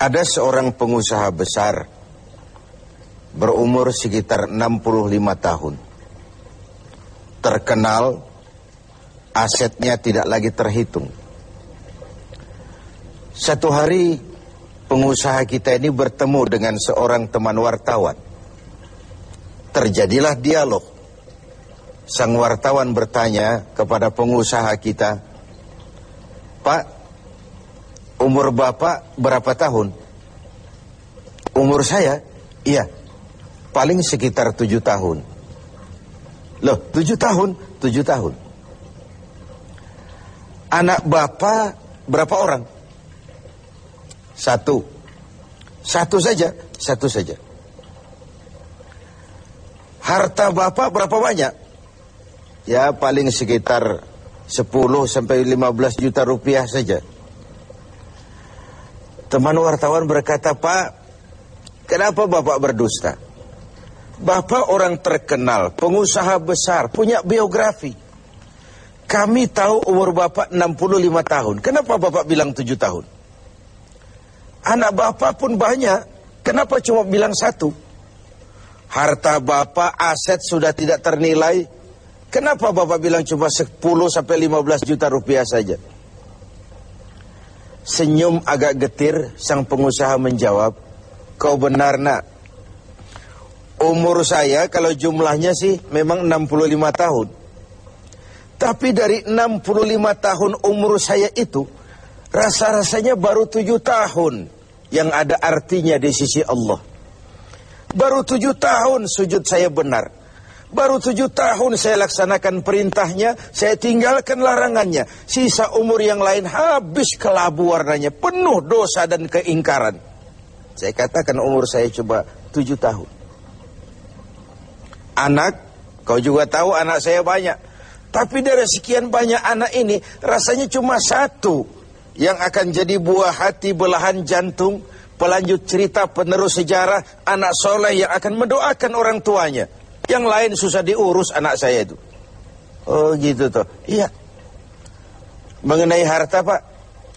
Ada seorang pengusaha besar berumur sekitar 65 tahun. Terkenal, asetnya tidak lagi terhitung. Satu hari pengusaha kita ini bertemu dengan seorang teman wartawan. Terjadilah dialog. Sang wartawan bertanya kepada pengusaha kita, Pak, umur Bapak berapa tahun? Umur saya? Iya, paling sekitar tujuh tahun. Loh, tujuh tahun? Tujuh tahun. Anak Bapak berapa orang? Satu. Satu saja, satu saja. Harta Bapak berapa banyak? Ya, paling sekitar 10 sampai 15 juta rupiah saja. Teman wartawan berkata, Pak, kenapa Bapak berdusta? Bapak orang terkenal, pengusaha besar, punya biografi. Kami tahu umur Bapak 65 tahun. Kenapa Bapak bilang 7 tahun? Anak Bapak pun banyak. Kenapa cuma bilang satu? Harta Bapak, aset sudah tidak ternilai. Kenapa Bapak bilang cuma 10 sampai 15 juta rupiah saja? Senyum agak getir, sang pengusaha menjawab, kau benar nak. Umur saya kalau jumlahnya sih memang 65 tahun. Tapi dari 65 tahun umur saya itu, rasa-rasanya baru 7 tahun yang ada artinya di sisi Allah. Baru 7 tahun sujud saya benar. Baru tujuh tahun saya laksanakan perintahnya, saya tinggalkan larangannya. Sisa umur yang lain habis kelabu warnanya, penuh dosa dan keingkaran. Saya katakan umur saya coba tujuh tahun. Anak, kau juga tahu anak saya banyak. Tapi dari sekian banyak anak ini, rasanya cuma satu yang akan jadi buah hati belahan jantung, pelanjut cerita penerus sejarah, anak soleh yang akan mendoakan orang tuanya. Yang lain susah diurus anak saya itu. Oh gitu toh. Iya. Mengenai harta pak,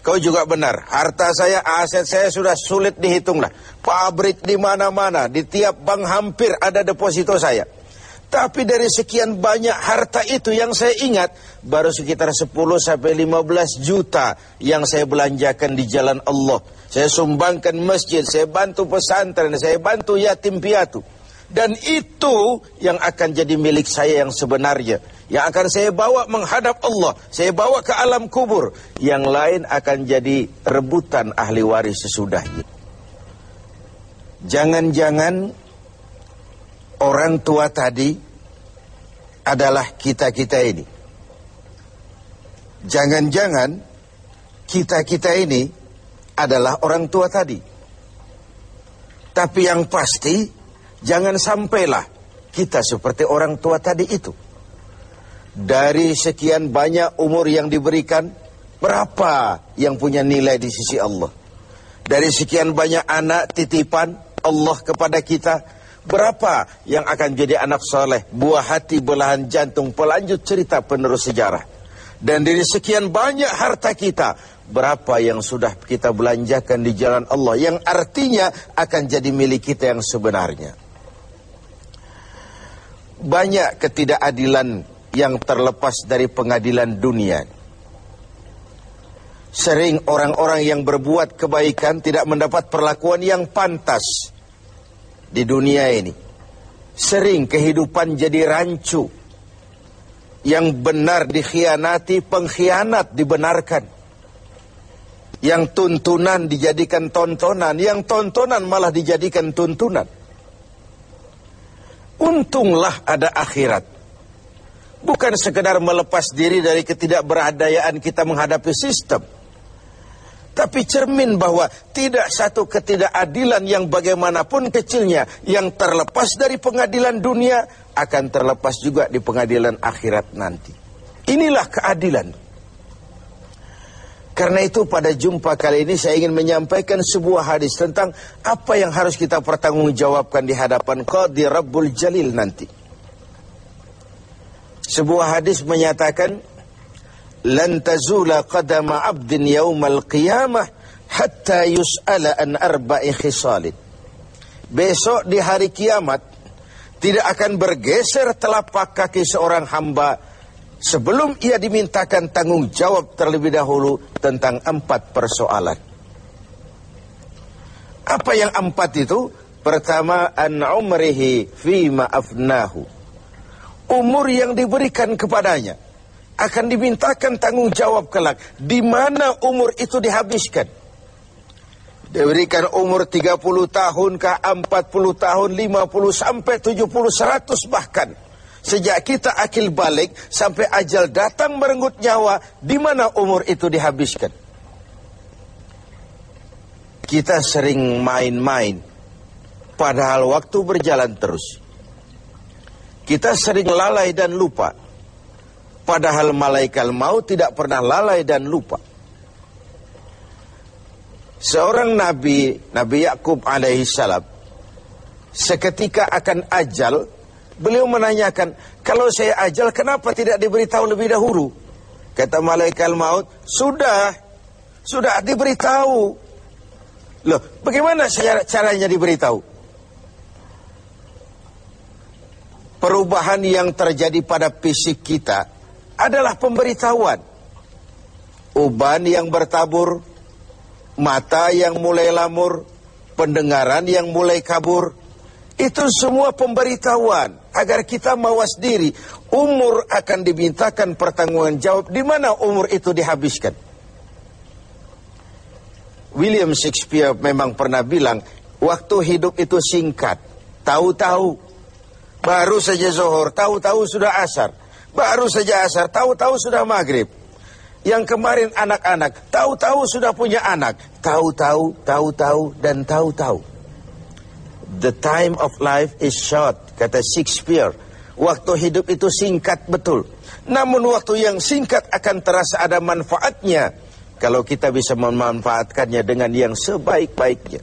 kau juga benar. Harta saya, aset saya sudah sulit dihitung lah. Pabrik di mana-mana, di tiap bank hampir ada deposito saya. Tapi dari sekian banyak harta itu yang saya ingat, baru sekitar 10 sampai 15 juta yang saya belanjakan di jalan Allah. Saya sumbangkan masjid, saya bantu pesantren, saya bantu yatim piatu. Dan itu yang akan jadi milik saya yang sebenarnya. Yang akan saya bawa menghadap Allah. Saya bawa ke alam kubur. Yang lain akan jadi rebutan ahli waris sesudahnya. Jangan-jangan orang tua tadi adalah kita-kita ini. Jangan-jangan kita-kita ini adalah orang tua tadi. Tapi yang pasti Jangan sampailah kita seperti orang tua tadi itu. Dari sekian banyak umur yang diberikan, berapa yang punya nilai di sisi Allah? Dari sekian banyak anak titipan Allah kepada kita, berapa yang akan jadi anak soleh, buah hati, belahan jantung, pelanjut cerita penerus sejarah? Dan dari sekian banyak harta kita, berapa yang sudah kita belanjakan di jalan Allah, yang artinya akan jadi milik kita yang sebenarnya banyak ketidakadilan yang terlepas dari pengadilan dunia. Sering orang-orang yang berbuat kebaikan tidak mendapat perlakuan yang pantas di dunia ini. Sering kehidupan jadi rancu. Yang benar dikhianati, pengkhianat dibenarkan. Yang tuntunan dijadikan tontonan, yang tontonan malah dijadikan tuntunan. Untunglah ada akhirat. Bukan sekedar melepas diri dari ketidakberadayaan kita menghadapi sistem. Tapi cermin bahwa tidak satu ketidakadilan yang bagaimanapun kecilnya yang terlepas dari pengadilan dunia akan terlepas juga di pengadilan akhirat nanti. Inilah keadilan. Karena itu pada jumpa kali ini saya ingin menyampaikan sebuah hadis tentang apa yang harus kita pertanggungjawabkan di hadapan Qadi Rabbul Jalil nanti. Sebuah hadis menyatakan lan tazula qadama 'abdin yaumal qiyamah hatta yus'ala an arba'i khisalin. Besok di hari kiamat tidak akan bergeser telapak kaki seorang hamba sebelum ia dimintakan tanggung jawab terlebih dahulu tentang empat persoalan. Apa yang empat itu? Pertama, an umrihi fima afnahu. Umur yang diberikan kepadanya akan dimintakan tanggung jawab kelak. Di mana umur itu dihabiskan? Diberikan umur 30 tahun ke 40 tahun, 50 sampai 70, 100 bahkan. Sejak kita akil balik sampai ajal datang merenggut nyawa, di mana umur itu dihabiskan? Kita sering main-main, padahal waktu berjalan terus. Kita sering lalai dan lupa, padahal malaikat maut tidak pernah lalai dan lupa. Seorang nabi, Nabi Yakub alaihissalam, seketika akan ajal, beliau menanyakan, kalau saya ajal kenapa tidak diberitahu lebih dahulu? Kata malaikat maut, sudah, sudah diberitahu. Loh, bagaimana caranya diberitahu? Perubahan yang terjadi pada fisik kita adalah pemberitahuan. Uban yang bertabur, mata yang mulai lamur, pendengaran yang mulai kabur. Itu semua pemberitahuan agar kita mawas diri. Umur akan dimintakan pertanggungan jawab di mana umur itu dihabiskan. William Shakespeare memang pernah bilang, waktu hidup itu singkat. Tahu-tahu, baru saja zohor, tahu-tahu sudah asar. Baru saja asar, tahu-tahu sudah maghrib. Yang kemarin anak-anak, tahu-tahu sudah punya anak. Tahu-tahu, tahu-tahu, dan tahu-tahu. The time of life is short, kata Shakespeare. Waktu hidup itu singkat betul. Namun waktu yang singkat akan terasa ada manfaatnya kalau kita bisa memanfaatkannya dengan yang sebaik-baiknya.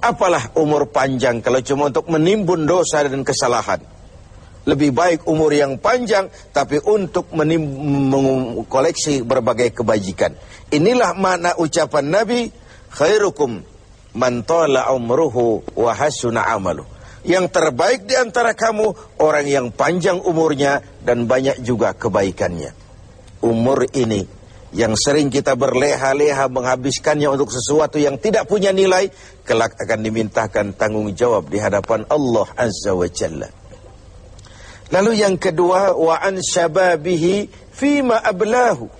Apalah umur panjang kalau cuma untuk menimbun dosa dan kesalahan. Lebih baik umur yang panjang tapi untuk mengkoleksi berbagai kebajikan. Inilah makna ucapan Nabi, khairukum man tala umruhu wa hasuna. Yang terbaik di antara kamu orang yang panjang umurnya dan banyak juga kebaikannya. Umur ini yang sering kita berleha-leha menghabiskannya untuk sesuatu yang tidak punya nilai, kelak akan dimintakan tanggung jawab di hadapan Allah Azza wa Jalla. Lalu yang kedua, wa an syababihi fima ablahu.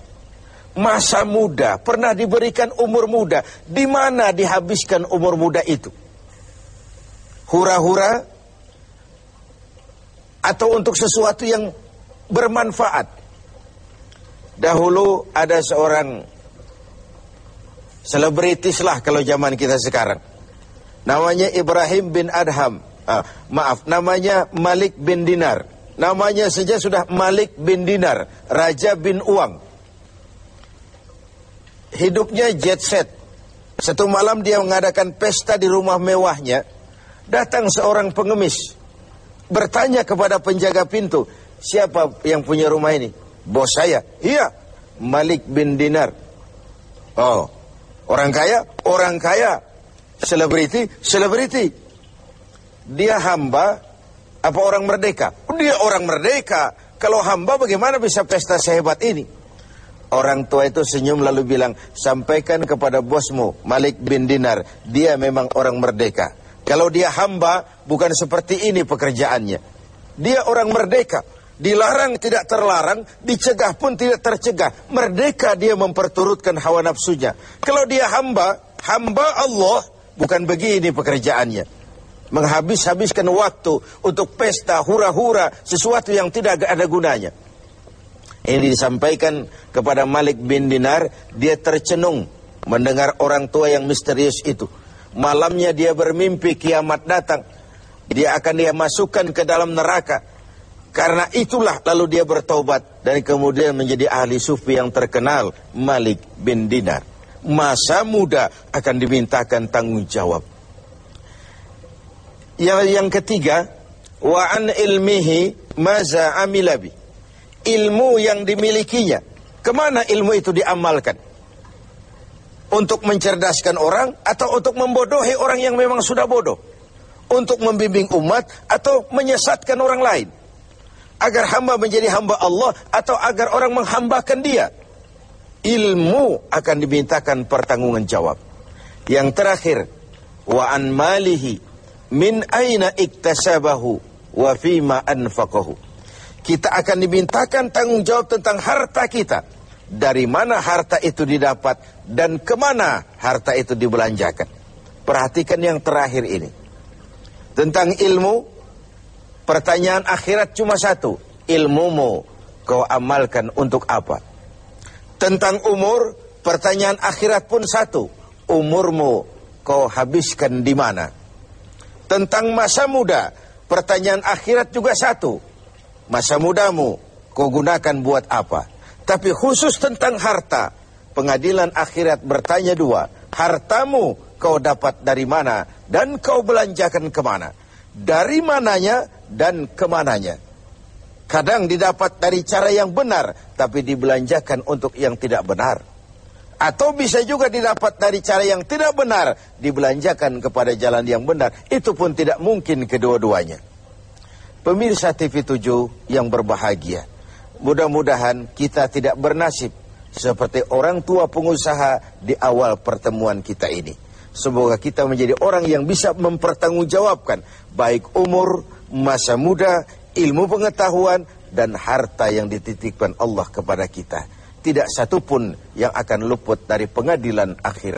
Masa muda, pernah diberikan umur muda, di mana dihabiskan umur muda itu? Hura-hura atau untuk sesuatu yang bermanfaat? Dahulu ada seorang selebritis lah kalau zaman kita sekarang. Namanya Ibrahim bin Adham. Ah, maaf, namanya Malik bin Dinar. Namanya saja sudah Malik bin Dinar, Raja bin Uang. Hidupnya jet set. Satu malam dia mengadakan pesta di rumah mewahnya. Datang seorang pengemis. Bertanya kepada penjaga pintu, siapa yang punya rumah ini? Bos saya? Iya, Malik bin Dinar. Oh, orang kaya? Orang kaya. Selebriti? Selebriti. Dia hamba apa orang merdeka? Dia orang merdeka. Kalau hamba bagaimana bisa pesta sehebat ini? Orang tua itu senyum lalu bilang, sampaikan kepada bosmu, Malik bin Dinar, dia memang orang merdeka. Kalau dia hamba, bukan seperti ini pekerjaannya. Dia orang merdeka. Dilarang tidak terlarang, dicegah pun tidak tercegah. Merdeka dia memperturutkan hawa nafsunya. Kalau dia hamba, hamba Allah, bukan begini pekerjaannya. Menghabis-habiskan waktu untuk pesta, hura-hura, sesuatu yang tidak ada gunanya. Ini disampaikan kepada Malik bin Dinar, dia tercenung mendengar orang tua yang misterius itu. Malamnya dia bermimpi kiamat datang. Dia akan dia masukkan ke dalam neraka karena itulah lalu dia bertobat dan kemudian menjadi ahli sufi yang terkenal Malik bin Dinar. Masa muda akan dimintakan tanggung jawab. Yang yang ketiga, wa an ilmihi maza amilabi. Ilmu yang dimilikinya. Ke mana ilmu itu diamalkan? Untuk mencerdaskan orang atau untuk membodohi orang yang memang sudah bodoh. Untuk membimbing umat atau menyesatkan orang lain. Agar hamba menjadi hamba Allah atau agar orang menghambakan dia. Ilmu akan dimintakan pertanggungan jawab. Yang terakhir, wa an malihi min aina iktasabahu wa fima anfaqahu. Kita akan dimintakan tanggung jawab tentang harta kita. Dari mana harta itu didapat dan ke mana harta itu dibelanjakan. Perhatikan yang terakhir ini. Tentang ilmu, pertanyaan akhirat cuma satu. Ilmumu kau amalkan untuk apa? Tentang umur, pertanyaan akhirat pun satu. Umurmu kau habiskan di mana? Tentang masa muda, pertanyaan akhirat juga satu. Masa mudamu kau gunakan buat apa? Tapi khusus tentang harta, pengadilan akhirat bertanya dua. Hartamu kau dapat dari mana dan kau belanjakan ke mana? Dari mananya dan ke mananya? Kadang didapat dari cara yang benar, tapi dibelanjakan untuk yang tidak benar. Atau bisa juga didapat dari cara yang tidak benar, dibelanjakan kepada jalan yang benar. Itu pun tidak mungkin kedua-duanya. Pemirsa TV 7 yang berbahagia, mudah-mudahan kita tidak bernasib seperti orang tua pengusaha di awal pertemuan kita ini. Semoga kita menjadi orang yang bisa mempertanggungjawabkan baik umur, masa muda, ilmu pengetahuan dan harta yang dititipkan Allah kepada kita. Tidak satupun yang akan luput dari pengadilan akhir.